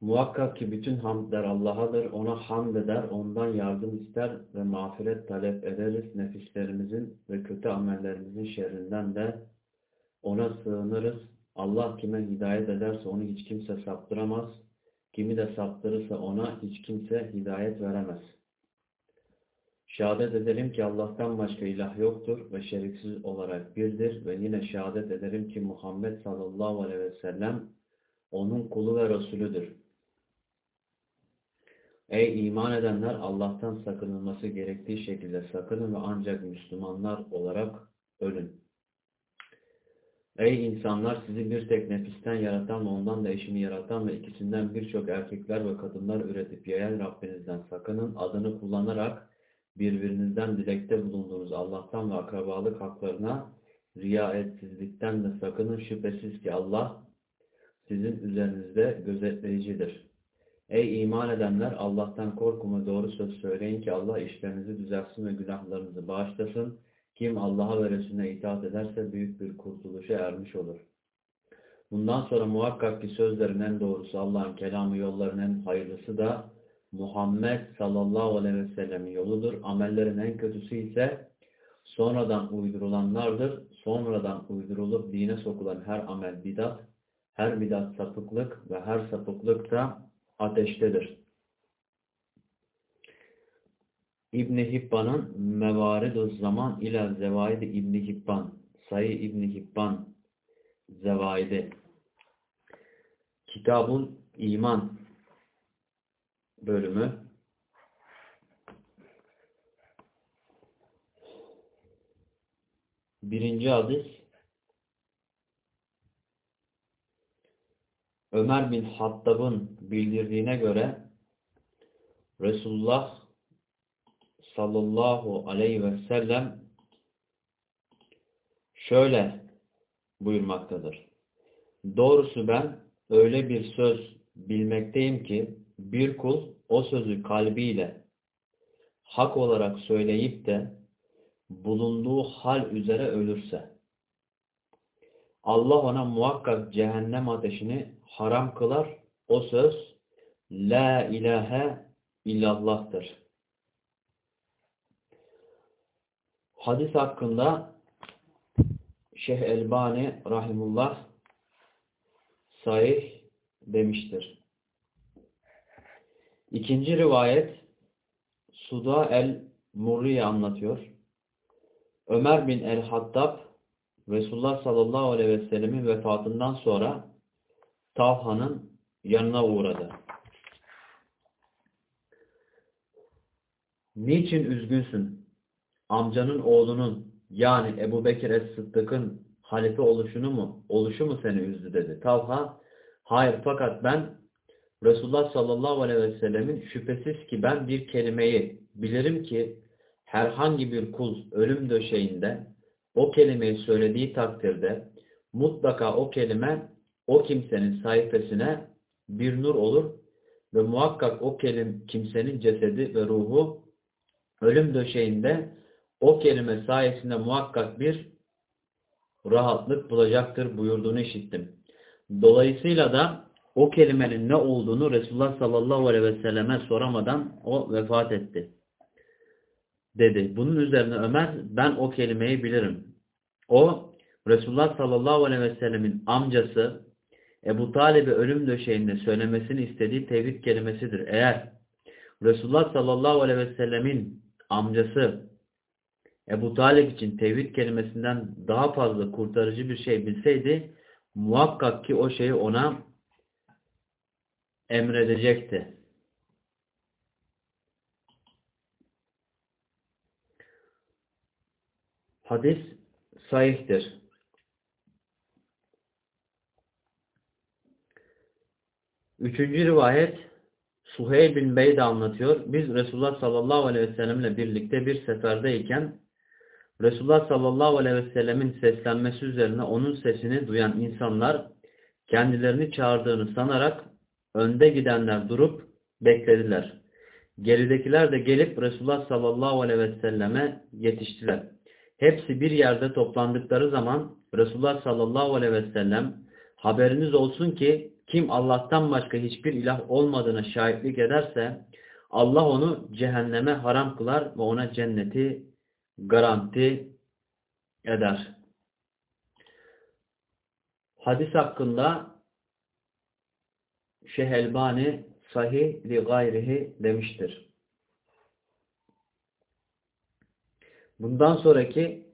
Muhakkak ki bütün hamdler Allah'adır. Ona hamd eder, ondan yardım ister ve mağfiret talep ederiz. Nefislerimizin ve kötü amellerimizin şerrinden de ona sığınırız. Allah kime hidayet ederse onu hiç kimse saptıramaz. Kimi de saptırırsa ona hiç kimse hidayet veremez. Şehadet ederim ki Allah'tan başka ilah yoktur ve şeriksiz olarak birdir ve yine şehadet ederim ki Muhammed sallallahu aleyhi ve sellem onun kulu ve Resulüdür. Ey iman edenler Allah'tan sakınılması gerektiği şekilde sakının ve ancak Müslümanlar olarak ölün. Ey insanlar sizi bir tek nefisten yaratan ve ondan da eşini yaratan ve ikisinden birçok erkekler ve kadınlar üretip yayan Rabbinizden sakının. Adını kullanarak birbirinizden dilekte bulunduğunuz Allah'tan ve akrabalık haklarına riayetsizlikten de sakının. Şüphesiz ki Allah sizin üzerinizde gözetleyicidir. Ey iman edenler Allah'tan korkun ve doğru söz söyleyin ki Allah işlerinizi düzeltsin ve günahlarınızı bağışlasın. Kim Allah'a ve Resulüne itaat ederse büyük bir kurtuluşa ermiş olur. Bundan sonra muhakkak ki sözlerin en doğrusu Allah'ın kelamı yolların en hayırlısı da Muhammed sallallahu aleyhi ve sellemin yoludur. Amellerin en kötüsü ise sonradan uydurulanlardır. Sonradan uydurulup dine sokulan her amel bidat, her bidat sapıklık ve her sapıklık da ateştedir. İbni Hibban'ın Mevaridü Zaman ila Zevaidi İbni Hibban Sayı İbni Hibban Zevaidi Kitabul İman bölümü birinci hadis Ömer bin Hattab'ın bildirdiğine göre Resulullah sallallahu aleyhi ve sellem şöyle buyurmaktadır. Doğrusu ben öyle bir söz bilmekteyim ki bir kul o sözü kalbiyle hak olarak söyleyip de bulunduğu hal üzere ölürse Allah ona muhakkak cehennem ateşini haram kılar. O söz La ilahe illallah'tır. Hadis hakkında Şeyh Elbani Rahimullah sahih demiştir. İkinci rivayet Suda el-Murri'ye anlatıyor. Ömer bin el-Hattab Resulullah sallallahu aleyhi ve sellemin vefatından sonra Talha'nın yanına uğradı. Niçin üzgünsün? Amcanın oğlunun yani Ebu Bekir Es-Sıddık'ın halife oluşunu mu, oluşu mu seni üzdü dedi. Talha, hayır fakat ben Resulullah sallallahu aleyhi ve sellemin şüphesiz ki ben bir kelimeyi bilirim ki herhangi bir kul ölüm döşeğinde o kelimeyi söylediği takdirde mutlaka o kelime o kimsenin sayfasına bir nur olur ve muhakkak o kelim, kimsenin cesedi ve ruhu ölüm döşeğinde o kelime sayesinde muhakkak bir rahatlık bulacaktır buyurduğunu işittim. Dolayısıyla da o kelimenin ne olduğunu Resulullah sallallahu aleyhi ve selleme soramadan o vefat etti. Dedi. Bunun üzerine Ömer ben o kelimeyi bilirim. O Resulullah sallallahu aleyhi ve sellemin amcası Ebu Talib'e ölüm döşeğinde söylemesini istediği tevhid kelimesidir. Eğer Resulullah sallallahu aleyhi ve sellemin amcası Ebu Talib için tevhid kelimesinden daha fazla kurtarıcı bir şey bilseydi muhakkak ki o şeyi ona emredecekti. Hadis sahihtir. Üçüncü rivayet Suheyl bin Bey anlatıyor. Biz Resulullah sallallahu aleyhi ve sellemle birlikte bir seferdeyken Resulullah sallallahu aleyhi ve sellemin seslenmesi üzerine onun sesini duyan insanlar kendilerini çağırdığını sanarak önde gidenler durup beklediler. Geridekiler de gelip Resulullah sallallahu aleyhi ve selleme yetiştiler. Hepsi bir yerde toplandıkları zaman Resulullah sallallahu aleyhi ve sellem haberiniz olsun ki kim Allah'tan başka hiçbir ilah olmadığına şahitlik ederse Allah onu cehenneme haram kılar ve ona cenneti garanti eder. Hadis hakkında Şeyh Elbani sahih li gayrihi demiştir. Bundan sonraki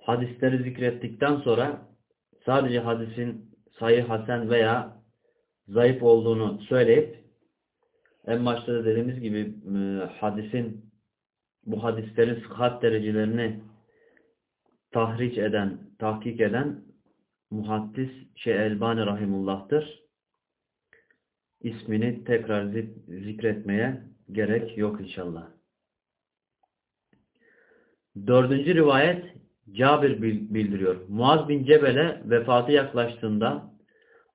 hadisleri zikrettikten sonra sadece hadisin sahih hasen veya zayıf olduğunu söyleyip en başta da dediğimiz gibi e, hadisin bu hadislerin sıhhat derecelerini tahriç eden, tahkik eden muhaddis şey Elbani Rahimullah'tır. İsmini tekrar zikretmeye gerek yok inşallah. Dördüncü rivayet Cabir bildiriyor. Muaz bin Cebel'e vefatı yaklaştığında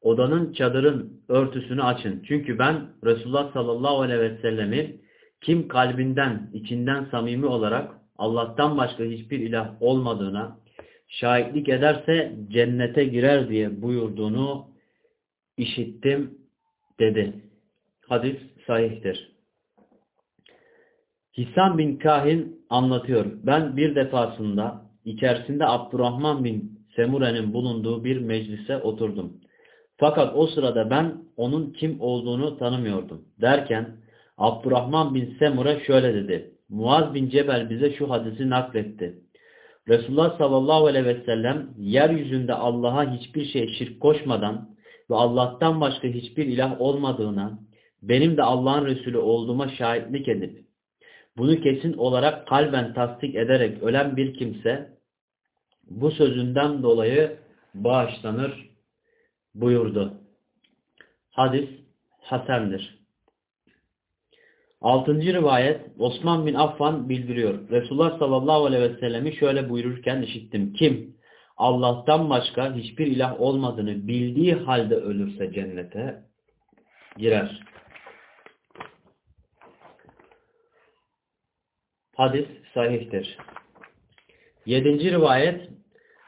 odanın çadırın örtüsünü açın. Çünkü ben Resulullah sallallahu aleyhi ve sellemi kim kalbinden, içinden samimi olarak Allah'tan başka hiçbir ilah olmadığına şahitlik ederse cennete girer diye buyurduğunu işittim dedi. Hadis sahihtir. Hissan bin Kahin anlatıyor. Ben bir defasında içerisinde Abdurrahman bin Semure'nin bulunduğu bir meclise oturdum. Fakat o sırada ben onun kim olduğunu tanımıyordum. Derken Abdurrahman bin Semure şöyle dedi. Muaz bin Cebel bize şu hadisi nakletti. Resulullah sallallahu aleyhi ve sellem yeryüzünde Allah'a hiçbir şey şirk koşmadan ve Allah'tan başka hiçbir ilah olmadığına benim de Allah'ın Resulü olduğuma şahitlik edip bunu kesin olarak kalben tasdik ederek ölen bir kimse bu sözünden dolayı bağışlanır buyurdu. Hadis Hasen'dir. Altıncı rivayet Osman bin Affan bildiriyor. Resulullah sallallahu aleyhi ve sellemi şöyle buyururken işittim. Kim Allah'tan başka hiçbir ilah olmadığını bildiği halde ölürse cennete girer. Hadis sahihtir. Yedinci rivayet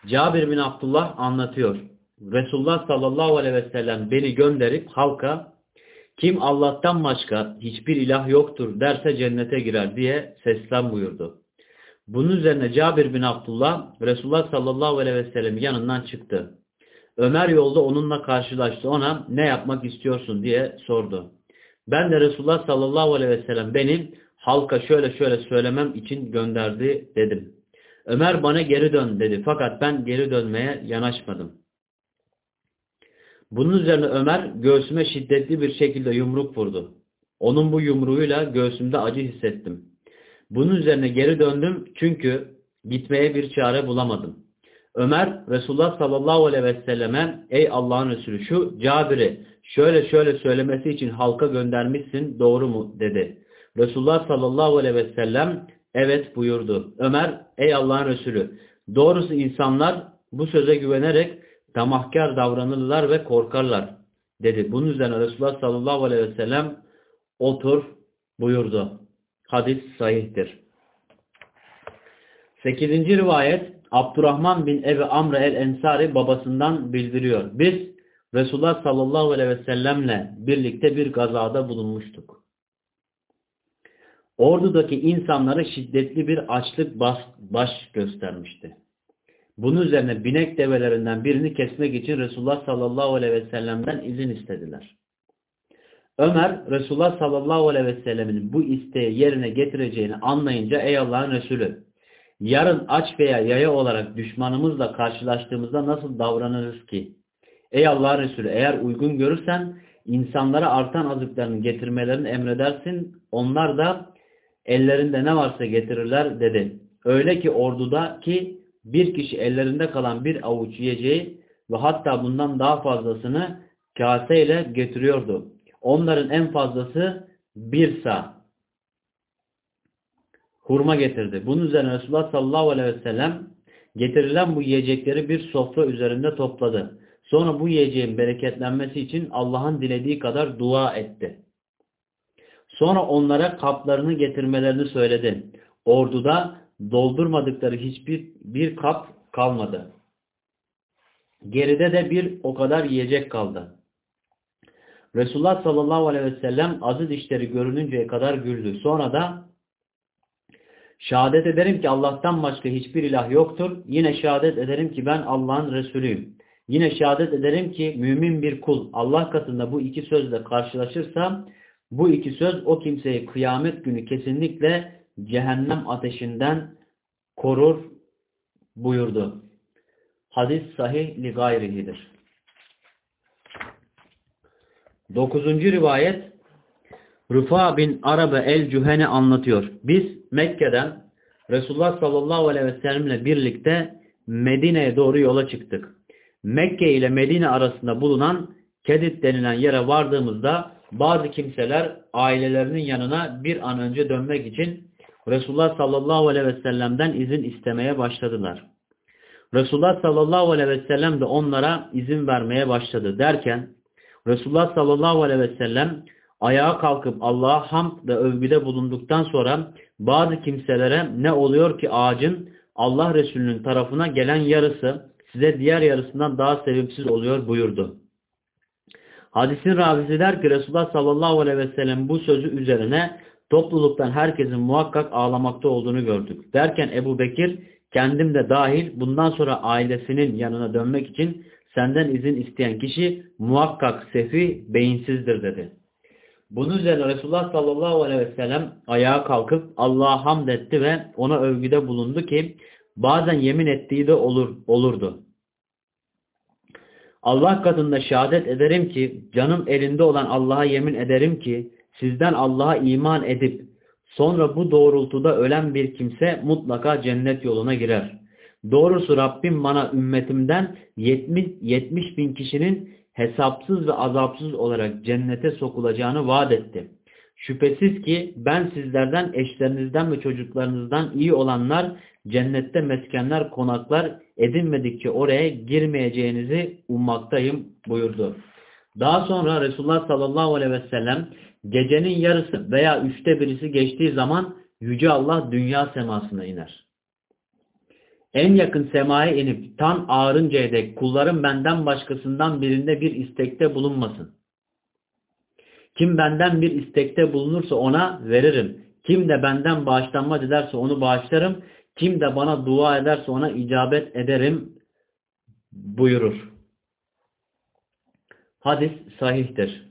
Cabir bin Abdullah anlatıyor. Resulullah sallallahu aleyhi ve sellem beni gönderip halka kim Allah'tan başka hiçbir ilah yoktur derse cennete girer diye seslen buyurdu. Bunun üzerine Cabir bin Abdullah Resulullah sallallahu aleyhi ve sellem yanından çıktı. Ömer yolda onunla karşılaştı. Ona ne yapmak istiyorsun diye sordu. Ben de Resulullah sallallahu aleyhi ve sellem benim halka şöyle şöyle söylemem için gönderdi dedim. Ömer bana geri dön dedi. Fakat ben geri dönmeye yanaşmadım. Bunun üzerine Ömer göğsüme şiddetli bir şekilde yumruk vurdu. Onun bu yumruğuyla göğsümde acı hissettim. Bunun üzerine geri döndüm çünkü gitmeye bir çare bulamadım. Ömer Resulullah sallallahu aleyhi ve selleme ey Allah'ın Resulü şu Cabir'i şöyle şöyle söylemesi için halka göndermişsin doğru mu dedi. Resulullah sallallahu aleyhi ve sellem evet buyurdu. Ömer ey Allah'ın Resulü doğrusu insanlar bu söze güvenerek tamahkar davranırlar ve korkarlar dedi. Bunun üzerine Resulullah sallallahu aleyhi ve sellem otur buyurdu. Hadis sahihtir. Sekizinci rivayet Abdurrahman bin Ebi Amr el-Ensari babasından bildiriyor. Biz Resulullah sallallahu aleyhi ve sellemle birlikte bir gazada bulunmuştuk. Ordudaki insanlara şiddetli bir açlık baş göstermişti. Bunun üzerine binek develerinden birini kesmek için Resulullah sallallahu aleyhi ve sellem'den izin istediler. Ömer Resulullah sallallahu aleyhi ve sellemin bu isteği yerine getireceğini anlayınca ey Allah'ın Resulü yarın aç veya yaya olarak düşmanımızla karşılaştığımızda nasıl davranırız ki? Ey Allah'ın Resulü eğer uygun görürsen insanlara artan azıklarını getirmelerini emredersin. Onlar da ellerinde ne varsa getirirler dedi. Öyle ki orduda ki bir kişi ellerinde kalan bir avuç yiyeceği ve hatta bundan daha fazlasını kaseyle getiriyordu. Onların en fazlası bir sağ hurma getirdi. Bunun üzerine Resulullah sallallahu aleyhi ve sellem getirilen bu yiyecekleri bir sofra üzerinde topladı. Sonra bu yiyeceğin bereketlenmesi için Allah'ın dilediği kadar dua etti. Sonra onlara kaplarını getirmelerini söyledi. Orduda doldurmadıkları hiçbir bir kap kalmadı. Geride de bir o kadar yiyecek kaldı. Resulullah sallallahu aleyhi ve sellem aziz işleri görününceye kadar güldü. Sonra da şehadet ederim ki Allah'tan başka hiçbir ilah yoktur. Yine şehadet ederim ki ben Allah'ın Resulüyüm. Yine şehadet ederim ki mümin bir kul Allah katında bu iki sözle karşılaşırsa bu iki söz o kimseyi kıyamet günü kesinlikle cehennem ateşinden korur buyurdu. Hadis sahih li gayrihidir. Dokuzuncu rivayet Rıfa bin Arabe el-Cüheni anlatıyor. Biz Mekke'den Resulullah sallallahu aleyhi ve sellemle birlikte Medine'ye doğru yola çıktık. Mekke ile Medine arasında bulunan Kedit denilen yere vardığımızda bazı kimseler ailelerinin yanına bir an önce dönmek için Resulullah sallallahu aleyhi ve sellem'den izin istemeye başladılar. Resulullah sallallahu aleyhi ve sellem de onlara izin vermeye başladı derken Resulullah sallallahu aleyhi ve sellem ayağa kalkıp Allah'a hamd ve övgüde bulunduktan sonra bazı kimselere ne oluyor ki ağacın Allah Resulü'nün tarafına gelen yarısı size diğer yarısından daha sevimsiz oluyor buyurdu. Hadisin ravisi der ki Resulullah sallallahu aleyhi ve sellem bu sözü üzerine topluluktan herkesin muhakkak ağlamakta olduğunu gördük. Derken Ebu Bekir kendim de dahil bundan sonra ailesinin yanına dönmek için senden izin isteyen kişi muhakkak sefi beyinsizdir dedi. Bunun üzerine Resulullah sallallahu aleyhi ve sellem ayağa kalkıp Allah'a hamd etti ve ona övgüde bulundu ki bazen yemin ettiği de olur, olurdu. Allah katında şehadet ederim ki canım elinde olan Allah'a yemin ederim ki sizden Allah'a iman edip sonra bu doğrultuda ölen bir kimse mutlaka cennet yoluna girer. Doğrusu Rabbim bana ümmetimden 70, 70 bin kişinin hesapsız ve azapsız olarak cennete sokulacağını vaat etti. Şüphesiz ki ben sizlerden eşlerinizden ve çocuklarınızdan iyi olanlar cennette meskenler konaklar edinmedikçe oraya girmeyeceğinizi ummaktayım buyurdu. Daha sonra Resulullah sallallahu aleyhi ve sellem gecenin yarısı veya üçte birisi geçtiği zaman Yüce Allah dünya semasına iner. En yakın semaya inip tam ağrıncaya dek kullarım benden başkasından birinde bir istekte bulunmasın. Kim benden bir istekte bulunursa ona veririm. Kim de benden bağışlanma ederse onu bağışlarım. Kim de bana dua ederse ona icabet ederim buyurur. Hadis sahihtir.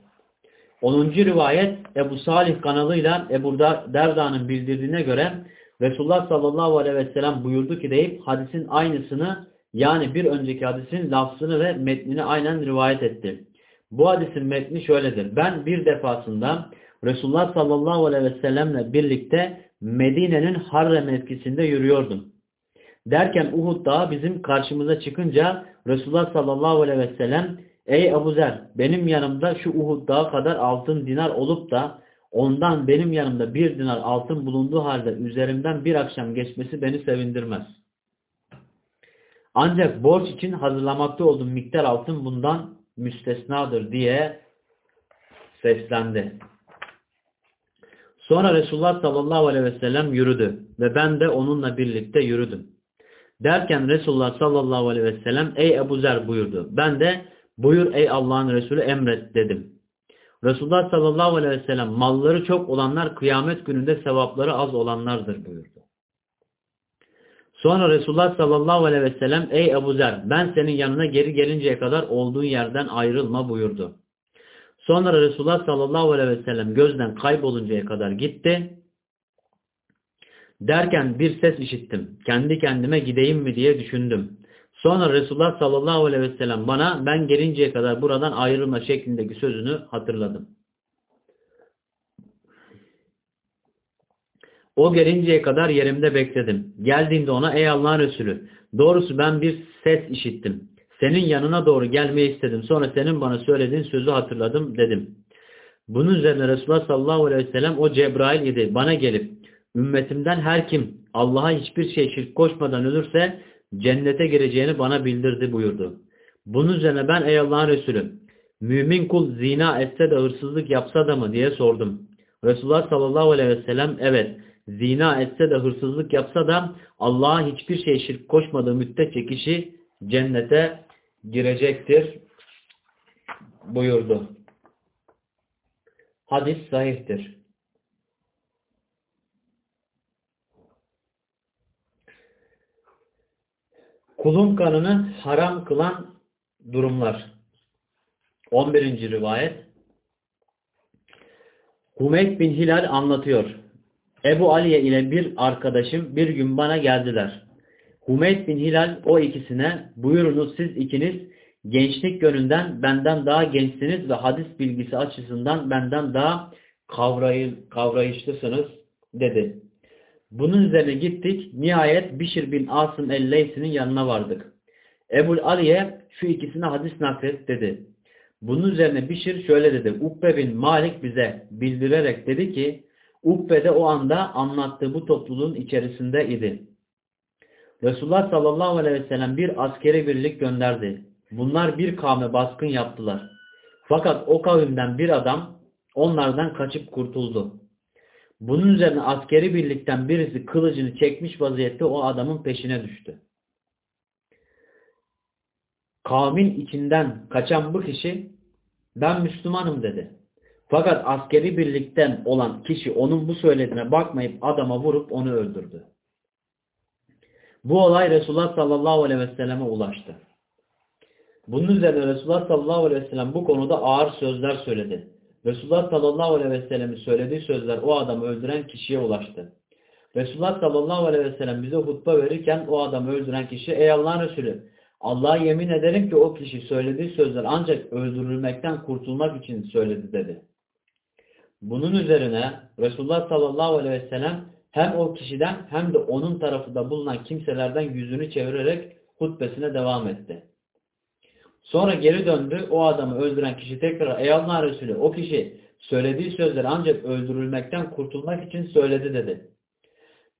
10. rivayet Ebu Salih kanalıyla Ebu Derda'nın bildirdiğine göre Resulullah sallallahu aleyhi ve sellem buyurdu ki deyip hadisin aynısını yani bir önceki hadisin lafzını ve metnini aynen rivayet etti. Bu hadisin metni şöyledir. Ben bir defasında Resulullah sallallahu aleyhi ve sellemle birlikte Medine'nin Harre mevkisinde yürüyordum. Derken Uhud dağı bizim karşımıza çıkınca Resulullah sallallahu aleyhi ve sellem Ey Ebu Zer benim yanımda şu Uhud dağı kadar altın dinar olup da ondan benim yanımda bir dinar altın bulunduğu halde üzerimden bir akşam geçmesi beni sevindirmez. Ancak borç için hazırlamakta olduğum miktar altın bundan müstesnadır diye seslendi. Sonra Resulullah sallallahu aleyhi ve sellem yürüdü ve ben de onunla birlikte yürüdüm. Derken Resulullah sallallahu aleyhi ve sellem ey Ebu Zer buyurdu. Ben de buyur ey Allah'ın Resulü emret dedim. Resulullah sallallahu aleyhi ve sellem malları çok olanlar kıyamet gününde sevapları az olanlardır buyurdu. Sonra Resulullah sallallahu aleyhi ve sellem ey Ebu Zer ben senin yanına geri gelinceye kadar olduğun yerden ayrılma buyurdu. Sonra Resulullah sallallahu aleyhi ve sellem gözden kayboluncaya kadar gitti. Derken bir ses işittim. Kendi kendime gideyim mi diye düşündüm. Sonra Resulullah sallallahu aleyhi ve sellem bana ben gelinceye kadar buradan ayrılma şeklindeki sözünü hatırladım. O gelinceye kadar yerimde bekledim. Geldiğinde ona ey Allah'ın Resulü doğrusu ben bir ses işittim. Senin yanına doğru gelmeyi istedim. Sonra senin bana söylediğin sözü hatırladım dedim. Bunun üzerine Resulullah sallallahu aleyhi ve sellem o Cebrail idi. Bana gelip ümmetimden her kim Allah'a hiçbir şey şirk koşmadan ölürse cennete gireceğini bana bildirdi buyurdu. Bunun üzerine ben ey Allah'ın Resulü mümin kul zina etse de hırsızlık yapsa da mı diye sordum. Resulullah sallallahu aleyhi ve sellem evet zina etse de hırsızlık yapsa da Allah'a hiçbir şey şirk koşmadığı müddetçe kişi cennete girecektir buyurdu. Hadis sahihtir. Kulun kanını haram kılan durumlar. 11. rivayet. Humeyd bin Hilal anlatıyor. Ebu Aliye ile bir arkadaşım bir gün bana geldiler. Humeyd bin Hilal o ikisine buyurunuz siz ikiniz gençlik yönünden benden daha gençsiniz ve hadis bilgisi açısından benden daha kavrayı, kavrayışlısınız dedi. Bunun üzerine gittik. Nihayet Bişir bin Asım el-Leysi'nin yanına vardık. Ebul Aliye şu ikisine hadis naklet dedi. Bunun üzerine Bişir şöyle dedi. Ukbe bin Malik bize bildirerek dedi ki Ukbe de o anda anlattığı bu topluluğun içerisinde idi. Resulullah sallallahu aleyhi ve sellem bir askeri birlik gönderdi. Bunlar bir kavme baskın yaptılar. Fakat o kavimden bir adam onlardan kaçıp kurtuldu. Bunun üzerine askeri birlikten birisi kılıcını çekmiş vaziyette o adamın peşine düştü. Kavmin içinden kaçan bu kişi ben Müslümanım dedi. Fakat askeri birlikten olan kişi onun bu söylediğine bakmayıp adama vurup onu öldürdü. Bu olay Resulullah sallallahu aleyhi ve selleme ulaştı. Bunun üzerine Resulullah sallallahu aleyhi ve sellem bu konuda ağır sözler söyledi. Resulullah sallallahu aleyhi ve sellemin söylediği sözler o adamı öldüren kişiye ulaştı. Resulullah sallallahu aleyhi ve sellem bize hutba verirken o adamı öldüren kişi ey Allah'ın Resulü Allah'a yemin ederim ki o kişi söylediği sözler ancak öldürülmekten kurtulmak için söyledi dedi. Bunun üzerine Resulullah sallallahu aleyhi ve sellem hem o kişiden hem de onun tarafında bulunan kimselerden yüzünü çevirerek hutbesine devam etti. Sonra geri döndü. O adamı öldüren kişi tekrar ey Allah Resulü o kişi söylediği sözleri ancak öldürülmekten kurtulmak için söyledi dedi.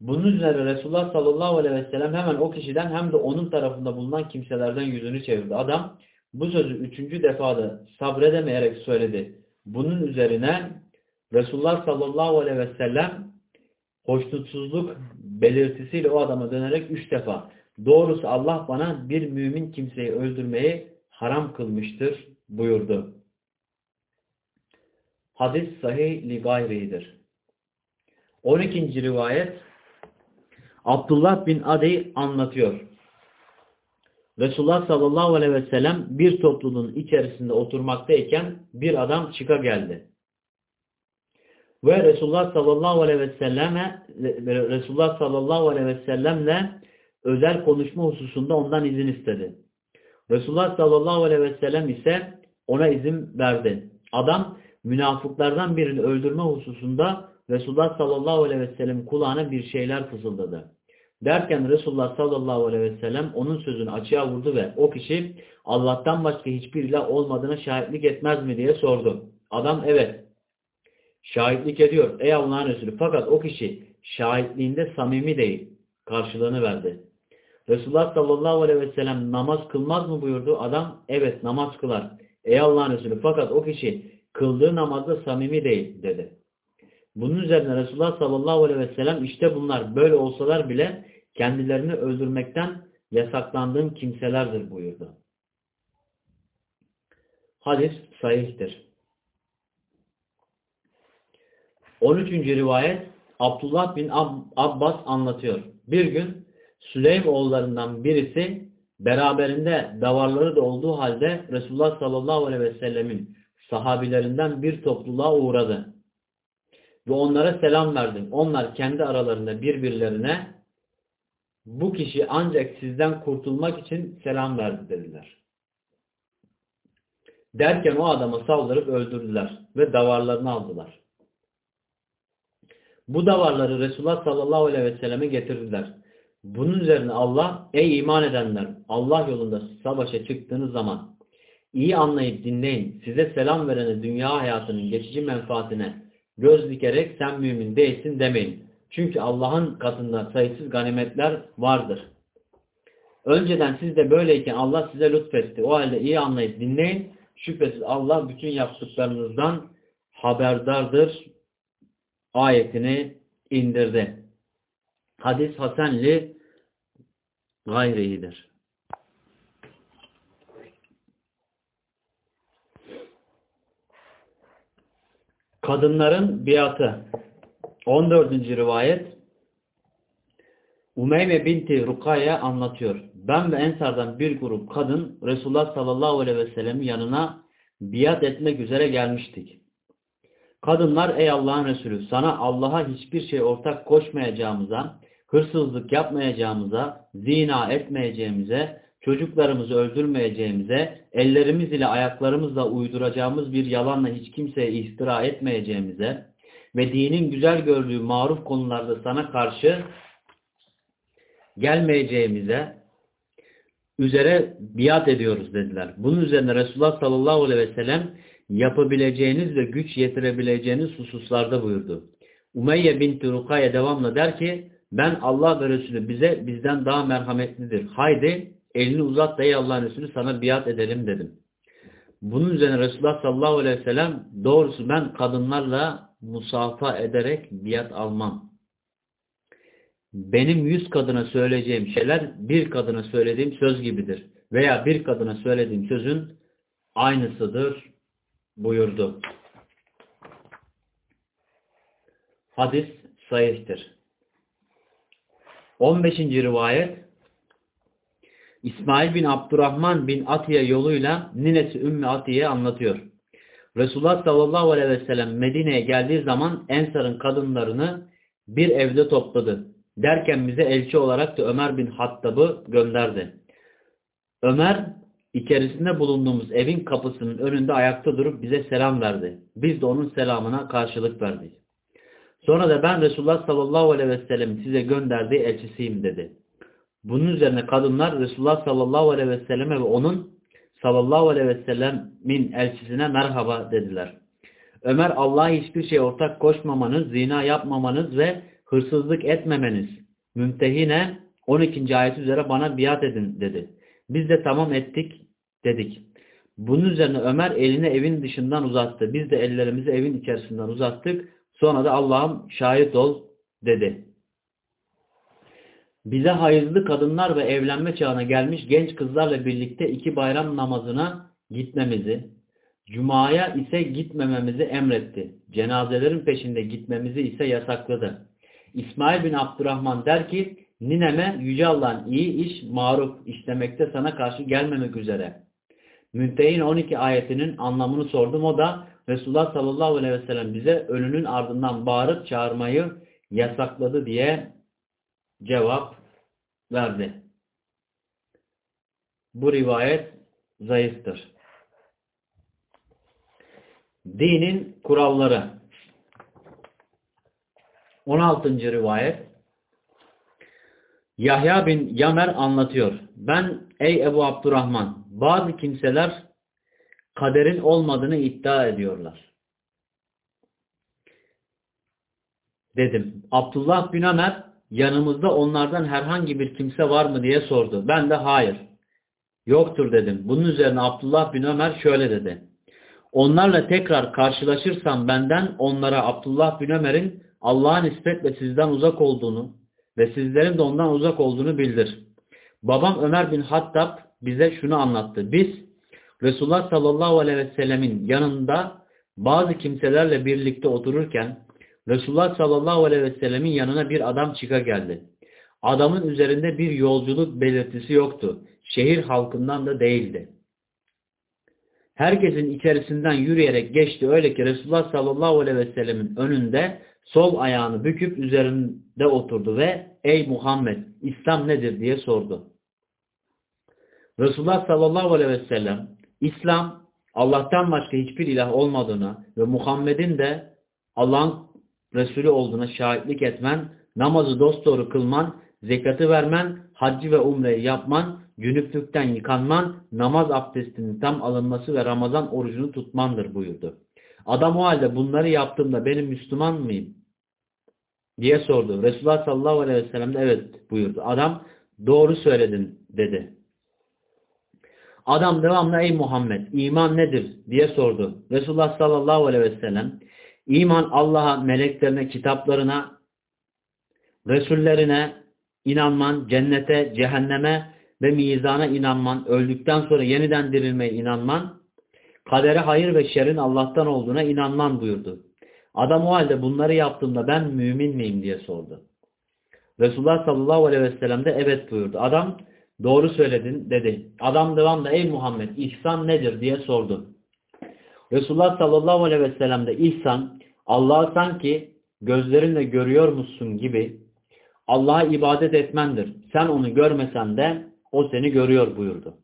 Bunun üzerine Resulullah sallallahu aleyhi ve sellem hemen o kişiden hem de onun tarafında bulunan kimselerden yüzünü çevirdi. Adam bu sözü üçüncü defada sabredemeyerek söyledi. Bunun üzerine Resulullah sallallahu aleyhi ve sellem hoşnutsuzluk belirtisiyle o adama dönerek üç defa doğrusu Allah bana bir mümin kimseyi öldürmeyi haram kılmıştır buyurdu. Hadis sahih li gayridir. 12. rivayet Abdullah bin Adi anlatıyor. Resulullah sallallahu aleyhi ve sellem bir topluluğun içerisinde oturmaktayken bir adam çıka geldi. Ve Resulullah sallallahu aleyhi ve selleme Resulullah sallallahu aleyhi ve sellemle özel konuşma hususunda ondan izin istedi. Resulullah sallallahu aleyhi ve sellem ise ona izin verdi. Adam münafıklardan birini öldürme hususunda Resulullah sallallahu aleyhi ve sellem kulağına bir şeyler fısıldadı. Derken Resulullah sallallahu aleyhi ve sellem onun sözünü açığa vurdu ve o kişi Allah'tan başka hiçbir ilah olmadığına şahitlik etmez mi diye sordu. Adam evet şahitlik ediyor ey Allah'ın Resulü fakat o kişi şahitliğinde samimi değil karşılığını verdi. Resulullah sallallahu aleyhi ve sellem namaz kılmaz mı buyurdu? Adam evet namaz kılar. Ey Allah'ın Resulü fakat o kişi kıldığı namazda samimi değil dedi. Bunun üzerine Resulullah sallallahu aleyhi ve sellem işte bunlar böyle olsalar bile kendilerini öldürmekten yasaklandığım kimselerdir buyurdu. Hadis sahihtir. 13. rivayet Abdullah bin Ab Abbas anlatıyor. Bir gün Süleym oğullarından birisi beraberinde davarları da olduğu halde Resulullah sallallahu aleyhi ve sellemin sahabilerinden bir topluluğa uğradı. Ve onlara selam verdim. Onlar kendi aralarında birbirlerine bu kişi ancak sizden kurtulmak için selam verdi dediler. Derken o adama saldırıp öldürdüler ve davarlarını aldılar. Bu davarları Resulullah sallallahu aleyhi ve selleme getirdiler. Bunun üzerine Allah ey iman edenler Allah yolunda savaşa çıktığınız zaman iyi anlayıp dinleyin. Size selam verene dünya hayatının geçici menfaatine göz dikerek sen mümin değilsin demeyin. Çünkü Allah'ın katında sayısız ganimetler vardır. Önceden siz de böyleyken Allah size lütfetti. O halde iyi anlayıp dinleyin. Şüphesiz Allah bütün yaptıklarınızdan haberdardır. Ayetini indirdi. Hadis Hasenli gayridir. Kadınların biatı 14. rivayet Umeyme binti Rukaya anlatıyor. Ben ve Ensar'dan bir grup kadın Resulullah sallallahu aleyhi ve sellem'in yanına biat etmek üzere gelmiştik. Kadınlar ey Allah'ın Resulü sana Allah'a hiçbir şey ortak koşmayacağımıza, hırsızlık yapmayacağımıza, zina etmeyeceğimize, çocuklarımızı öldürmeyeceğimize, ellerimiz ile ayaklarımızla uyduracağımız bir yalanla hiç kimseye iftira etmeyeceğimize ve dinin güzel gördüğü maruf konularda sana karşı gelmeyeceğimize üzere biat ediyoruz dediler. Bunun üzerine Resulullah sallallahu aleyhi ve sellem yapabileceğiniz ve güç yetirebileceğiniz hususlarda buyurdu. Umeyye binti Rukaya devamlı der ki ben Allah ve Resulü bize bizden daha merhametlidir. Haydi elini uzat da ey Allah'ın Resulü sana biat edelim dedim. Bunun üzerine Resulullah sallallahu aleyhi ve sellem doğrusu ben kadınlarla musafa ederek biat almam. Benim yüz kadına söyleyeceğim şeyler bir kadına söylediğim söz gibidir. Veya bir kadına söylediğim sözün aynısıdır buyurdu. Hadis sahihtir. 15. rivayet İsmail bin Abdurrahman bin Atiye yoluyla ninesi Ümmü Atiye anlatıyor. Resulullah sallallahu aleyhi ve sellem Medine'ye geldiği zaman Ensar'ın kadınlarını bir evde topladı. Derken bize elçi olarak da Ömer bin Hattab'ı gönderdi. Ömer içerisinde bulunduğumuz evin kapısının önünde ayakta durup bize selam verdi. Biz de onun selamına karşılık verdik. Sonra da ben Resulullah sallallahu aleyhi ve sellem size gönderdiği elçisiyim dedi. Bunun üzerine kadınlar Resulullah sallallahu aleyhi ve selleme ve onun sallallahu aleyhi ve sellemin elçisine merhaba dediler. Ömer Allah'a hiçbir şey ortak koşmamanız, zina yapmamanız ve hırsızlık etmemeniz. Mümtehine 12. ayet üzere bana biat edin dedi. Biz de tamam ettik dedik. Bunun üzerine Ömer elini evin dışından uzattı. Biz de ellerimizi evin içerisinden uzattık. Sonra da Allah'ım şahit ol dedi. Bize hayızlı kadınlar ve evlenme çağına gelmiş genç kızlarla birlikte iki bayram namazına gitmemizi, Cuma'ya ise gitmememizi emretti. Cenazelerin peşinde gitmemizi ise yasakladı. İsmail bin Abdurrahman der ki, Nineme Yüce Allah'ın iyi iş, maruf işlemekte sana karşı gelmemek üzere. Müntehin 12 ayetinin anlamını sordum. O da Resulullah sallallahu aleyhi ve sellem bize ölünün ardından bağırıp çağırmayı yasakladı diye cevap verdi. Bu rivayet zayıftır. Dinin kuralları 16. rivayet Yahya bin Yamer anlatıyor. Ben ey Ebu Abdurrahman bazı kimseler kaderin olmadığını iddia ediyorlar. Dedim. Abdullah bin Ömer yanımızda onlardan herhangi bir kimse var mı diye sordu. Ben de hayır. Yoktur dedim. Bunun üzerine Abdullah bin Ömer şöyle dedi. Onlarla tekrar karşılaşırsam benden onlara Abdullah bin Ömer'in Allah'a nispetle sizden uzak olduğunu ve sizlerin de ondan uzak olduğunu bildir. Babam Ömer bin Hattab bize şunu anlattı. Biz Resulullah sallallahu aleyhi ve sellemin yanında bazı kimselerle birlikte otururken Resulullah sallallahu aleyhi ve sellemin yanına bir adam çıka geldi. Adamın üzerinde bir yolculuk belirtisi yoktu. Şehir halkından da değildi. Herkesin içerisinden yürüyerek geçti. Öyle ki Resulullah sallallahu aleyhi ve sellemin önünde sol ayağını büküp üzerinde oturdu ve ey Muhammed İslam nedir diye sordu. Resulullah sallallahu aleyhi ve sellem İslam Allah'tan başka hiçbir ilah olmadığına ve Muhammed'in de Allah'ın Resulü olduğuna şahitlik etmen, namazı dosdoğru kılman, zekatı vermen, haccı ve umreyi yapman, cünüplükten yıkanman, namaz abdestinin tam alınması ve Ramazan orucunu tutmandır buyurdu. Adam o halde bunları yaptığımda benim Müslüman mıyım? diye sordu. Resulullah sallallahu aleyhi ve sellem de evet buyurdu. Adam doğru söyledin dedi. Adam devamlı ey Muhammed iman nedir diye sordu. Resulullah sallallahu aleyhi ve sellem iman Allah'a, meleklerine, kitaplarına, Resullerine inanman, cennete, cehenneme ve mizana inanman, öldükten sonra yeniden dirilmeye inanman, kadere hayır ve şerin Allah'tan olduğuna inanman buyurdu. Adam o halde bunları yaptığımda ben mümin miyim diye sordu. Resulullah sallallahu aleyhi ve sellem de evet buyurdu. Adam doğru söyledin dedi. Adam devamlı ey Muhammed ihsan nedir diye sordu. Resulullah sallallahu aleyhi ve sellem de ihsan Allah'ı sanki gözlerinle görüyormuşsun gibi Allah'a ibadet etmendir. Sen onu görmesen de o seni görüyor buyurdu.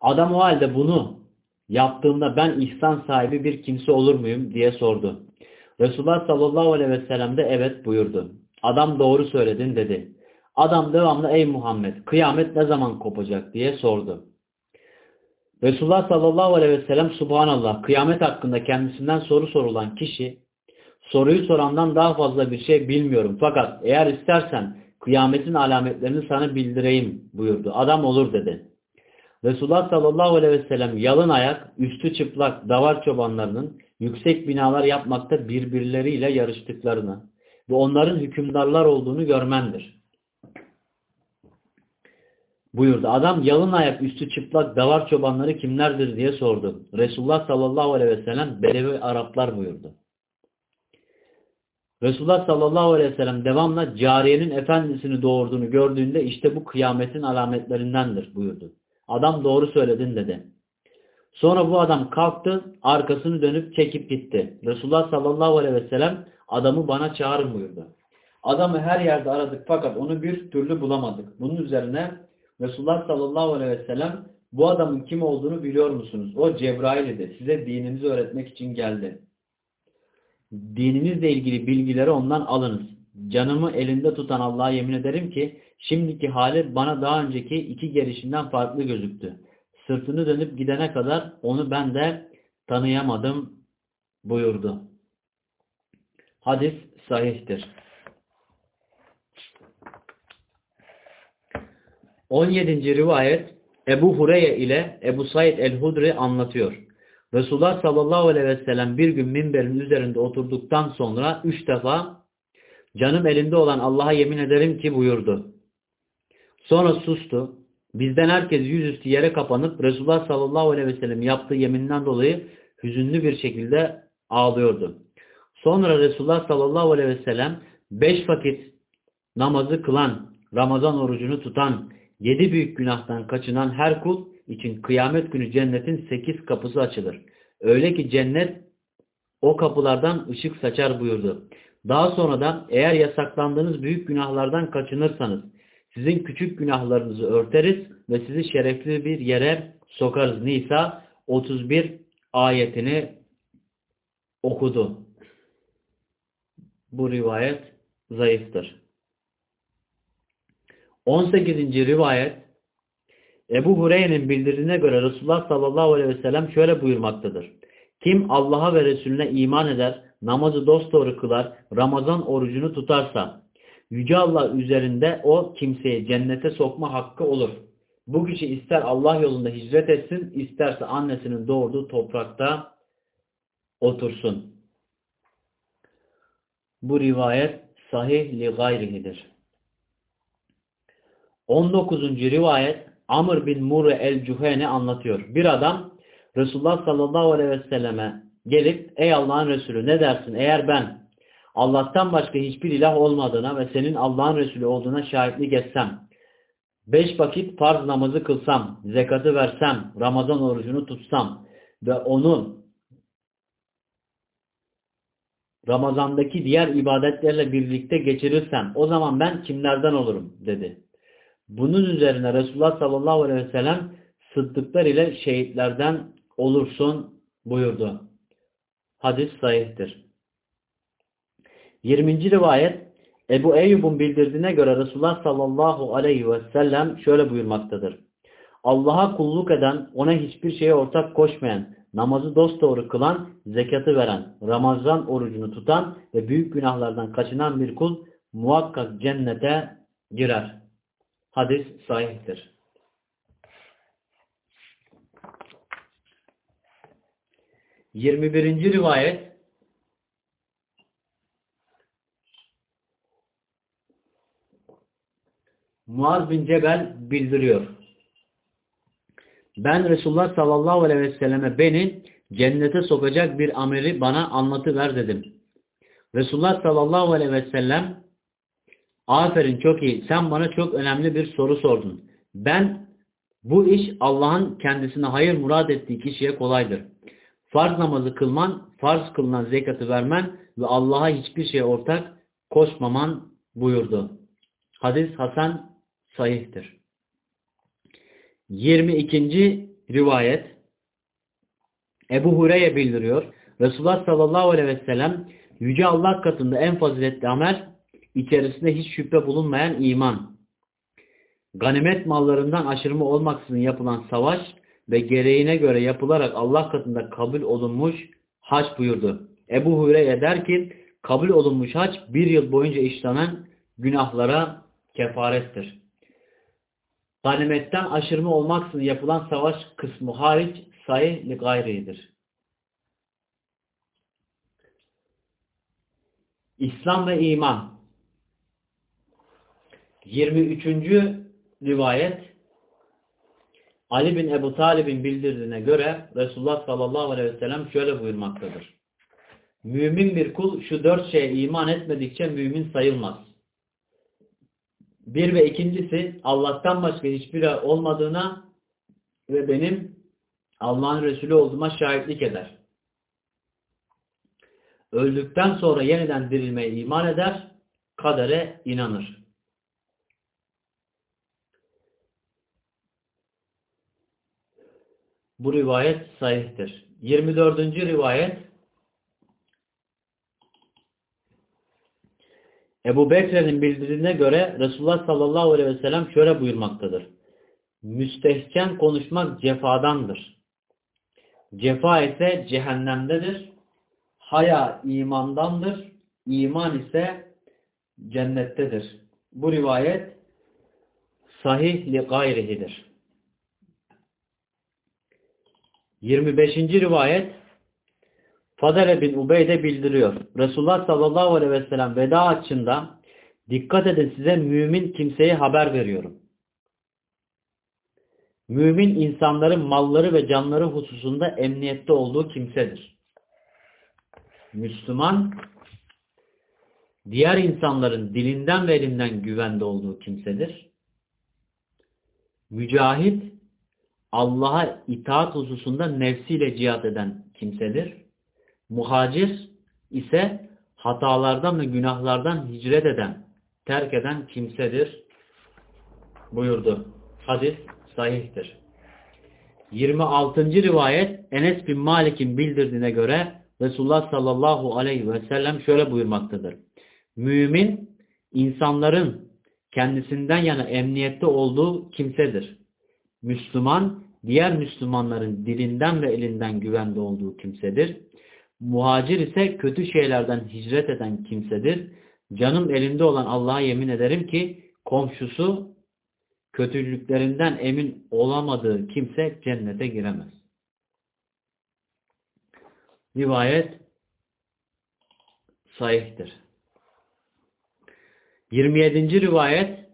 Adam o halde bunu yaptığımda ben ihsan sahibi bir kimse olur muyum diye sordu. Resulullah sallallahu aleyhi ve sellem de evet buyurdu. Adam doğru söyledin dedi. Adam devamlı ey Muhammed kıyamet ne zaman kopacak diye sordu. Resulullah sallallahu aleyhi ve sellem subhanallah kıyamet hakkında kendisinden soru sorulan kişi soruyu sorandan daha fazla bir şey bilmiyorum fakat eğer istersen kıyametin alametlerini sana bildireyim buyurdu. Adam olur dedi. Resulullah sallallahu aleyhi ve sellem yalın ayak, üstü çıplak davar çobanlarının yüksek binalar yapmakta birbirleriyle yarıştıklarını ve onların hükümdarlar olduğunu görmendir. Buyurdu. Adam yalın ayak, üstü çıplak davar çobanları kimlerdir diye sordu. Resulullah sallallahu aleyhi ve sellem Bedevi Araplar buyurdu. Resulullah sallallahu aleyhi ve sellem devamla cariyenin efendisini doğurduğunu gördüğünde işte bu kıyametin alametlerindendir buyurdu. Adam doğru söyledin dedi. Sonra bu adam kalktı, arkasını dönüp çekip gitti. Resulullah sallallahu aleyhi ve sellem adamı bana çağırın buyurdu. Adamı her yerde aradık fakat onu bir türlü bulamadık. Bunun üzerine Resulullah sallallahu aleyhi ve sellem bu adamın kim olduğunu biliyor musunuz? O Cebrail idi. Size dininizi öğretmek için geldi. Dininizle ilgili bilgileri ondan alınız. Canımı elinde tutan Allah'a yemin ederim ki şimdiki hali bana daha önceki iki gelişinden farklı gözüktü. Sırtını dönüp gidene kadar onu ben de tanıyamadım buyurdu. Hadis sahihtir. 17. rivayet Ebu Hureyre ile Ebu Said el-Hudri anlatıyor. Resulullah sallallahu aleyhi ve sellem bir gün minberin üzerinde oturduktan sonra üç defa canım elinde olan Allah'a yemin ederim ki buyurdu. Sonra sustu. Bizden herkes yüzüstü yere kapanıp Resulullah sallallahu aleyhi ve sellem yaptığı yeminden dolayı hüzünlü bir şekilde ağlıyordu. Sonra Resulullah sallallahu aleyhi ve sellem beş vakit namazı kılan, Ramazan orucunu tutan, yedi büyük günahtan kaçınan her kul için kıyamet günü cennetin sekiz kapısı açılır. Öyle ki cennet o kapılardan ışık saçar buyurdu. Daha sonra da eğer yasaklandığınız büyük günahlardan kaçınırsanız sizin küçük günahlarınızı örteriz ve sizi şerefli bir yere sokarız. Nisa 31 ayetini okudu. Bu rivayet zayıftır. 18. rivayet Ebu Hureyre'nin bildirdiğine göre Resulullah sallallahu aleyhi ve sellem şöyle buyurmaktadır. Kim Allah'a ve Resulüne iman eder, namazı dosdoğru kılar, Ramazan orucunu tutarsa, Yüce Allah üzerinde o kimseye cennete sokma hakkı olur. Bu kişi ister Allah yolunda hicret etsin, isterse annesinin doğurduğu toprakta otursun. Bu rivayet sahih li gayrihidir. 19. rivayet Amr bin Murre el-Cuhene anlatıyor. Bir adam Resulullah sallallahu aleyhi ve selleme gelip ey Allah'ın Resulü ne dersin eğer ben Allah'tan başka hiçbir ilah olmadığına ve senin Allah'ın Resulü olduğuna şahitlik etsem, beş vakit farz namazı kılsam, zekatı versem, Ramazan orucunu tutsam ve onu Ramazandaki diğer ibadetlerle birlikte geçirirsem o zaman ben kimlerden olurum dedi. Bunun üzerine Resulullah sallallahu aleyhi ve sellem sıddıklar ile şehitlerden olursun buyurdu. Hadis sahihtir. 20. rivayet Ebu Eyyub'un bildirdiğine göre Resulullah sallallahu aleyhi ve sellem şöyle buyurmaktadır. Allah'a kulluk eden, ona hiçbir şeye ortak koşmayan, namazı dosdoğru kılan, zekatı veren, Ramazan orucunu tutan ve büyük günahlardan kaçınan bir kul muhakkak cennete girer. Hadis sahihtir. Yirmi birinci rivayet Muaz bin Cebel bildiriyor. Ben Resulullah sallallahu aleyhi ve selleme beni cennete sokacak bir ameli bana anlatıver dedim. Resulullah sallallahu aleyhi ve sellem aferin çok iyi sen bana çok önemli bir soru sordun. Ben bu iş Allah'ın kendisine hayır murad ettiği kişiye kolaydır. Farz namazı kılman, farz kılınan zekatı vermen ve Allah'a hiçbir şeye ortak koşmaman buyurdu. Hadis Hasan sahihtir. 22. rivayet Ebu Hureyre bildiriyor. Resulullah sallallahu aleyhi ve sellem Yüce Allah katında en faziletli amel içerisinde hiç şüphe bulunmayan iman. Ganimet mallarından aşırma olmaksızın yapılan savaş ve gereğine göre yapılarak Allah katında kabul olunmuş haç buyurdu. Ebu Hureyre der ki kabul olunmuş haç bir yıl boyunca işlenen günahlara kefarettir. Ganimetten aşırma olmaksızın yapılan savaş kısmı hariç sayı gayridir. İslam ve iman 23. rivayet Ali bin Ebu Talib'in bildirdiğine göre Resulullah sallallahu aleyhi ve sellem şöyle buyurmaktadır. Mümin bir kul şu dört şeye iman etmedikçe mümin sayılmaz. Bir ve ikincisi Allah'tan başka hiçbir olmadığına ve benim Allah'ın Resulü olduğuma şahitlik eder. Öldükten sonra yeniden dirilmeye iman eder, kadere inanır. Bu rivayet sahihtir. 24. rivayet Ebu Bekir'in bildirdiğine göre Resulullah sallallahu aleyhi ve sellem şöyle buyurmaktadır. Müstehcen konuşmak cefadandır. Cefa ise cehennemdedir. Haya imandandır. İman ise cennettedir. Bu rivayet sahih li gayrihidir. 25. rivayet Fadere bin Ubeyde bildiriyor. Resulullah sallallahu aleyhi ve sellem veda açında dikkat edin size mümin kimseye haber veriyorum. Mümin insanların malları ve canları hususunda emniyette olduğu kimsedir. Müslüman diğer insanların dilinden ve elinden güvende olduğu kimsedir. Mücahit Allah'a itaat hususunda nefsiyle cihat eden kimsedir. Muhacir ise hatalardan ve günahlardan hicret eden, terk eden kimsedir buyurdu. Hadis sahihtir. 26. rivayet Enes bin Malik'in bildirdiğine göre Resulullah sallallahu aleyhi ve sellem şöyle buyurmaktadır. Mümin insanların kendisinden yana emniyette olduğu kimsedir. Müslüman diğer Müslümanların dilinden ve elinden güvende olduğu kimsedir. Muhacir ise kötü şeylerden hicret eden kimsedir. Canım elinde olan Allah'a yemin ederim ki komşusu kötülüklerinden emin olamadığı kimse cennete giremez. Rivayet sahihtir. 27. rivayet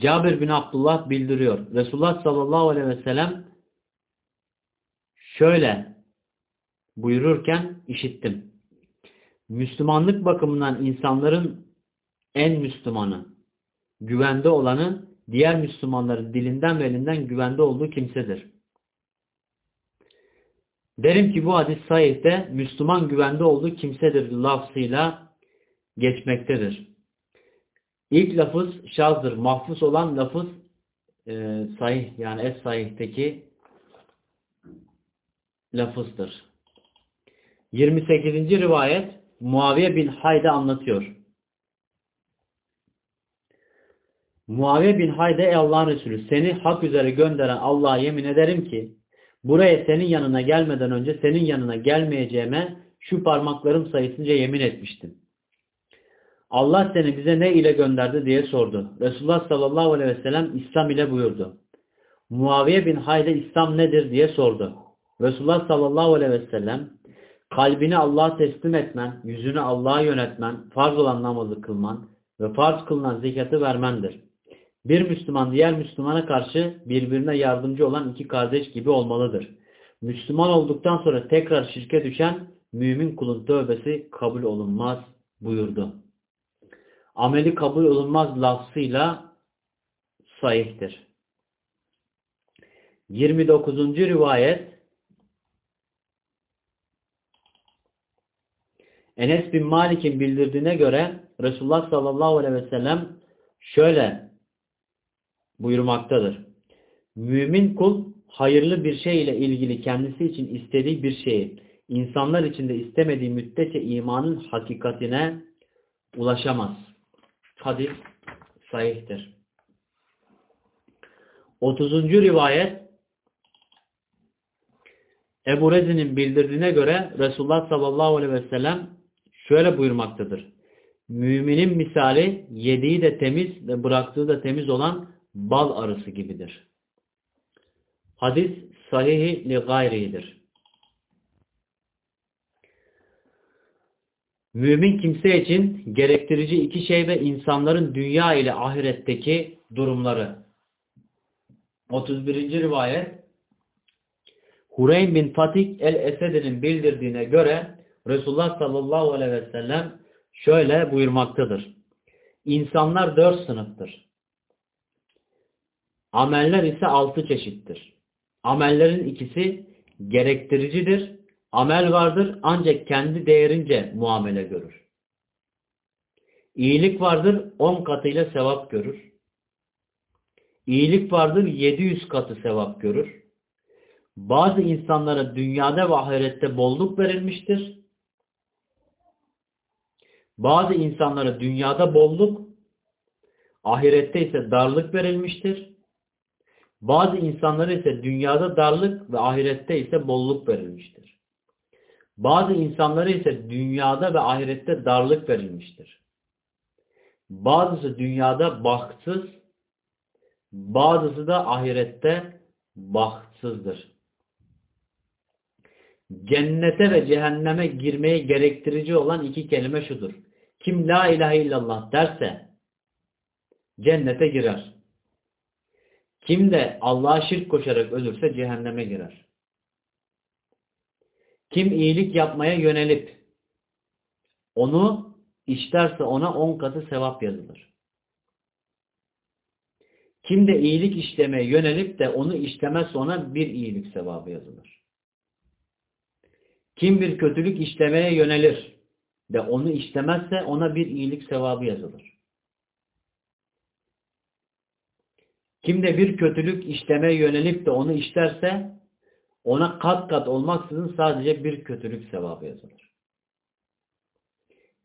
Cabir bin Abdullah bildiriyor. Resulullah sallallahu aleyhi ve sellem şöyle buyururken işittim. Müslümanlık bakımından insanların en Müslümanı, güvende olanı diğer Müslümanların dilinden ve elinden güvende olduğu kimsedir. Derim ki bu hadis sayede Müslüman güvende olduğu kimsedir lafzıyla geçmektedir. İlk lafız şazdır. Mahfuz olan lafız e, sahih yani es sahihteki lafızdır. 28. rivayet Muaviye bin Hayde anlatıyor. Muaviye bin Hayde ey Allah'ın Resulü seni hak üzere gönderen Allah'a yemin ederim ki buraya senin yanına gelmeden önce senin yanına gelmeyeceğime şu parmaklarım sayısınca yemin etmiştim. Allah seni bize ne ile gönderdi diye sordu. Resulullah sallallahu aleyhi ve sellem İslam ile buyurdu. Muaviye bin Hayde İslam nedir diye sordu. Resulullah sallallahu aleyhi ve sellem kalbini Allah'a teslim etmen, yüzünü Allah'a yönetmen, farz olan namazı kılman ve farz kılınan zekatı vermendir. Bir Müslüman diğer Müslümana karşı birbirine yardımcı olan iki kardeş gibi olmalıdır. Müslüman olduktan sonra tekrar şirke düşen mümin kulun tövbesi kabul olunmaz buyurdu. Ameli kabul olunmaz lafzıyla sahihtir. 29. rivayet Enes bin Malik'in bildirdiğine göre Resulullah sallallahu aleyhi ve sellem şöyle buyurmaktadır. Mümin kul hayırlı bir şey ile ilgili kendisi için istediği bir şeyi insanlar için de istemediği müddetçe imanın hakikatine ulaşamaz. Hadis sahihtir. 30. rivayet Ebu Rezi'nin bildirdiğine göre Resulullah sallallahu aleyhi ve sellem şöyle buyurmaktadır. Müminin misali yediği de temiz ve bıraktığı da temiz olan bal arısı gibidir. Hadis sahihi li gayridir. Mümin kimse için gerektirici iki şey ve insanların dünya ile ahiretteki durumları. 31. rivayet Hureyn bin Fatik el-Esedi'nin bildirdiğine göre Resulullah sallallahu aleyhi ve sellem şöyle buyurmaktadır. İnsanlar dört sınıftır. Ameller ise altı çeşittir. Amellerin ikisi gerektiricidir. Amel vardır ancak kendi değerince muamele görür. İyilik vardır on katıyla sevap görür. İyilik vardır 700 katı sevap görür. Bazı insanlara dünyada ve ahirette bolluk verilmiştir. Bazı insanlara dünyada bolluk, ahirette ise darlık verilmiştir. Bazı insanlara ise dünyada darlık ve ahirette ise bolluk verilmiştir. Bazı insanlara ise dünyada ve ahirette darlık verilmiştir. Bazısı dünyada bahtsız, bazısı da ahirette bahtsızdır. Cennete ve cehenneme girmeyi gerektirici olan iki kelime şudur. Kim la ilahe illallah derse cennete girer. Kim de Allah'a şirk koşarak ölürse cehenneme girer. Kim iyilik yapmaya yönelip onu işlerse ona on katı sevap yazılır. Kim de iyilik işlemeye yönelip de onu işlemezse ona bir iyilik sevabı yazılır. Kim bir kötülük işlemeye yönelir de onu işlemezse ona bir iyilik sevabı yazılır. Kim de bir kötülük işlemeye yönelip de onu işlerse ona kat kat olmaksızın sadece bir kötülük sevabı yazılır.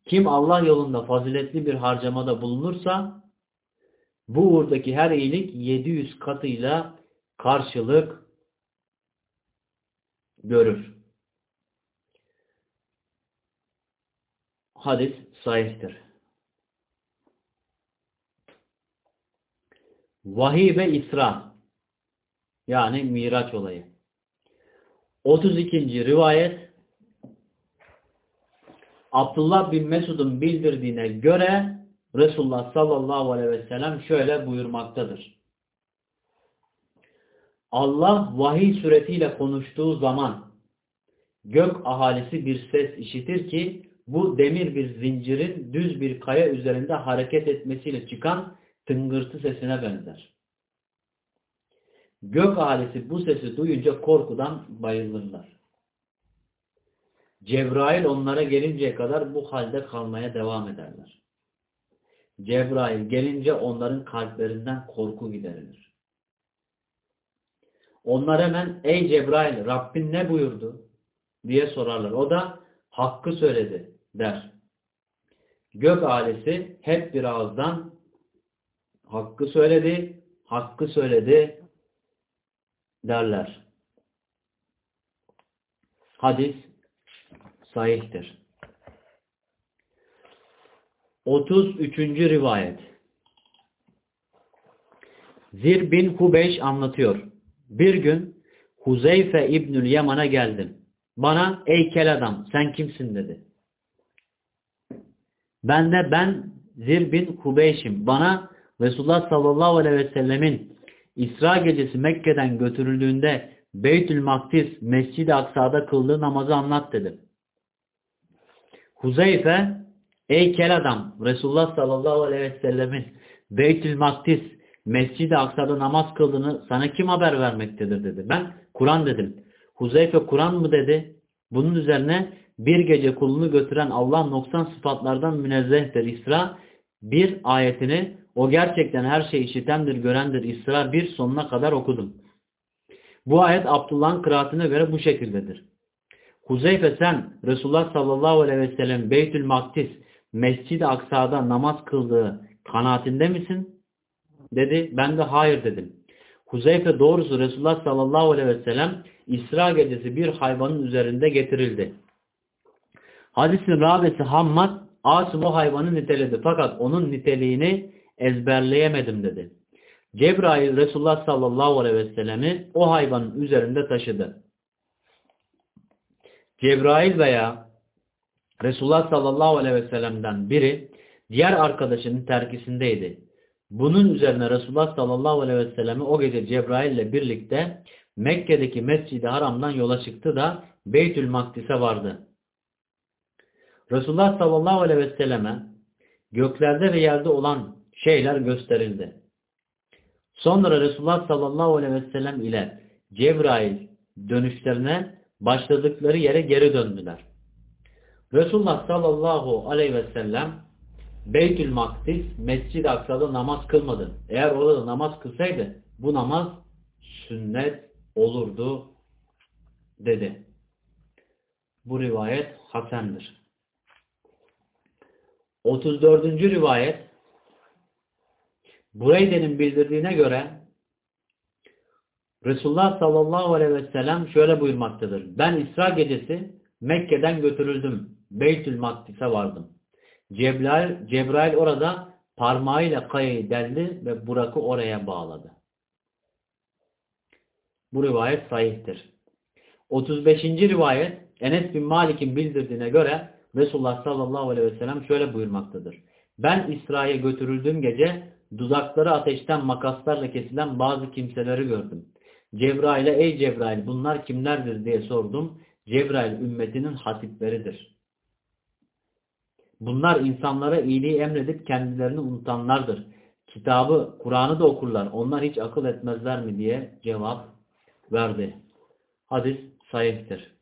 Kim Allah yolunda faziletli bir harcamada bulunursa bu uğurdaki her iyilik 700 katıyla karşılık görür. Hadis sahihtir. Vahiy ve İsra yani Miraç olayı. 32. rivayet Abdullah bin Mesud'un bildirdiğine göre Resulullah sallallahu aleyhi ve sellem şöyle buyurmaktadır. Allah vahiy suretiyle konuştuğu zaman gök ahalisi bir ses işitir ki bu demir bir zincirin düz bir kaya üzerinde hareket etmesiyle çıkan tıngırtı sesine benzer. Gök ahalisi bu sesi duyunca korkudan bayılırlar. Cebrail onlara gelinceye kadar bu halde kalmaya devam ederler. Cebrail gelince onların kalplerinden korku giderilir. Onlar hemen ey Cebrail Rabbin ne buyurdu diye sorarlar. O da hakkı söyledi der. Gök ailesi hep bir ağızdan hakkı söyledi, hakkı söyledi derler. Hadis sahihtir. 33. rivayet Zir bin Hubeyş anlatıyor. Bir gün Huzeyfe İbnül Yaman'a geldim. Bana ey kel adam sen kimsin dedi. Ben de ben Zir bin Hubeyş'im. Bana Resulullah sallallahu aleyhi ve sellemin İsra gecesi Mekke'den götürüldüğünde Beytül Makdis Mescid-i Aksa'da kıldığı namazı anlat dedi. Huzeyfe ey kel adam Resulullah sallallahu aleyhi ve sellemin Beytül Makdis Mescid-i Aksa'da namaz kıldığını sana kim haber vermektedir dedi. Ben Kur'an dedim. Huzeyfe Kur'an mı dedi. Bunun üzerine bir gece kulunu götüren Allah noksan sıfatlardan münezzehtir. İsra bir ayetini o gerçekten her şeyi işitendir, görendir. İsra bir sonuna kadar okudum. Bu ayet Abdullah'ın kıraatine göre bu şekildedir. Huzeyfe sen Resulullah sallallahu aleyhi ve sellem Beytül Maktis Mescid-i Aksa'da namaz kıldığı kanaatinde misin? Dedi. Ben de hayır dedim. Huzeyfe doğrusu Resulullah sallallahu aleyhi ve sellem İsra gecesi bir hayvanın üzerinde getirildi. Hadisin rabesi Hammad Asım o hayvanı niteledi fakat onun niteliğini ezberleyemedim dedi. Cebrail Resulullah sallallahu aleyhi ve sellemi o hayvanın üzerinde taşıdı. Cebrail veya Resulullah sallallahu aleyhi ve sellem'den biri diğer arkadaşının terkisindeydi. Bunun üzerine Resulullah sallallahu aleyhi ve sellemi o gece Cebrail ile birlikte Mekke'deki Mescid-i Haram'dan yola çıktı da Beytül Makdis'e vardı. Resulullah sallallahu aleyhi ve selleme göklerde ve yerde olan şeyler gösterildi. Sonra Resulullah sallallahu aleyhi ve sellem ile Cebrail dönüşlerine başladıkları yere geri döndüler. Resulullah sallallahu aleyhi ve sellem Beytül Makdis Mescid-i Aksa'da namaz kılmadı. Eğer orada namaz kılsaydı bu namaz sünnet olurdu dedi. Bu rivayet hasendir. 34. rivayet Bureyde'nin bildirdiğine göre Resulullah sallallahu aleyhi ve sellem şöyle buyurmaktadır. Ben İsra gecesi Mekke'den götürüldüm. Beytül Makdis'e vardım. Cebrail, Cebrail orada parmağıyla kayayı deldi ve Burak'ı oraya bağladı. Bu rivayet sahihtir. 35. rivayet Enes bin Malik'in bildirdiğine göre Resulullah sallallahu aleyhi ve sellem şöyle buyurmaktadır. Ben İsra'ya götürüldüğüm gece dudakları ateşten makaslarla kesilen bazı kimseleri gördüm. Cebrail'e ey Cebrail bunlar kimlerdir diye sordum. Cebrail ümmetinin hatipleridir. Bunlar insanlara iyiliği emredip kendilerini unutanlardır. Kitabı, Kur'an'ı da okurlar. Onlar hiç akıl etmezler mi diye cevap verdi. Hadis sahihtir.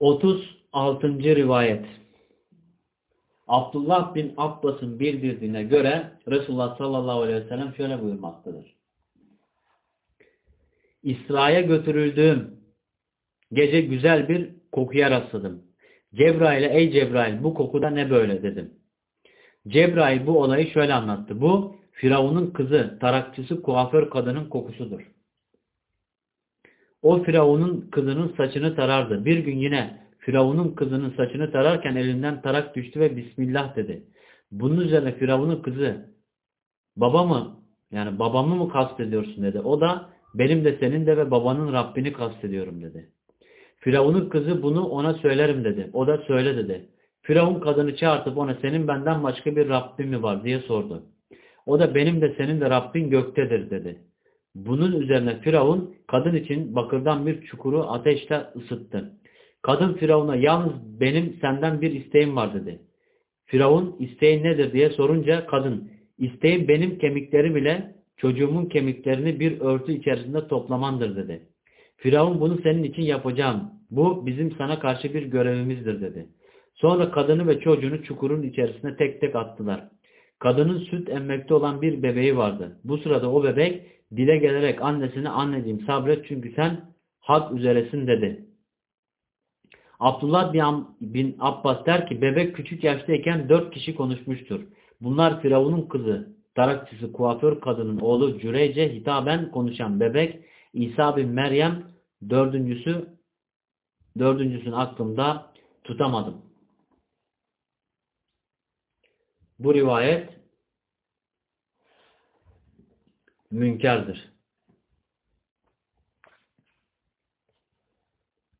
Otuz altıncı rivayet. Abdullah bin Abbas'ın bildirdiğine göre Resulullah sallallahu aleyhi ve sellem şöyle buyurmaktadır. İsra'ya götürüldüğüm gece güzel bir kokuya rastladım. Cebrail'e ey Cebrail bu kokuda ne böyle dedim. Cebrail bu olayı şöyle anlattı. Bu Firavun'un kızı, tarakçısı, kuaför kadının kokusudur. O Firavun'un kızının saçını tarardı. Bir gün yine Firavun'un kızının saçını tararken elinden tarak düştü ve Bismillah dedi. Bunun üzerine Firavun'un kızı baba mı yani babamı mı kastediyorsun dedi. O da benim de senin de ve babanın Rabbini kastediyorum dedi. Firavun'un kızı bunu ona söylerim dedi. O da söyle dedi. Firavun kadını çağırtıp ona senin benden başka bir Rabbin mi var diye sordu. O da benim de senin de Rabbin göktedir dedi. Bunun üzerine Firavun kadın için bakırdan bir çukuru ateşle ısıttı. Kadın Firavun'a yalnız benim senden bir isteğim var dedi. Firavun isteğin nedir diye sorunca kadın isteğim benim kemiklerim ile çocuğumun kemiklerini bir örtü içerisinde toplamandır dedi. Firavun bunu senin için yapacağım. Bu bizim sana karşı bir görevimizdir dedi. Sonra kadını ve çocuğunu çukurun içerisine tek tek attılar. Kadının süt emmekte olan bir bebeği vardı. Bu sırada o bebek dile gelerek annesine anneciğim sabret çünkü sen hak üzeresin dedi. Abdullah bin Abbas der ki bebek küçük yaştayken dört kişi konuşmuştur. Bunlar Firavun'un kızı, darakçısı, kuaför kadının oğlu Cüreyce hitaben konuşan bebek, İsa bin Meryem dördüncüsü, dördüncüsünü aklımda tutamadım. Bu rivayet münkerdir.